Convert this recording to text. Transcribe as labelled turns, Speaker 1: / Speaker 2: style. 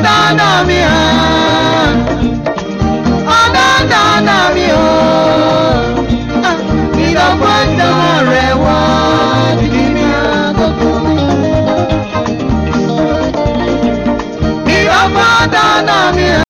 Speaker 1: ọ̀dàdà mi hàn ọ̀dàdà mi o ìdọ́gbọ́n dán rẹ̀ wá dídí mi
Speaker 2: àgọ́gọ́ mi. ìdọ́gbọ́n
Speaker 3: dáadáa mi hàn.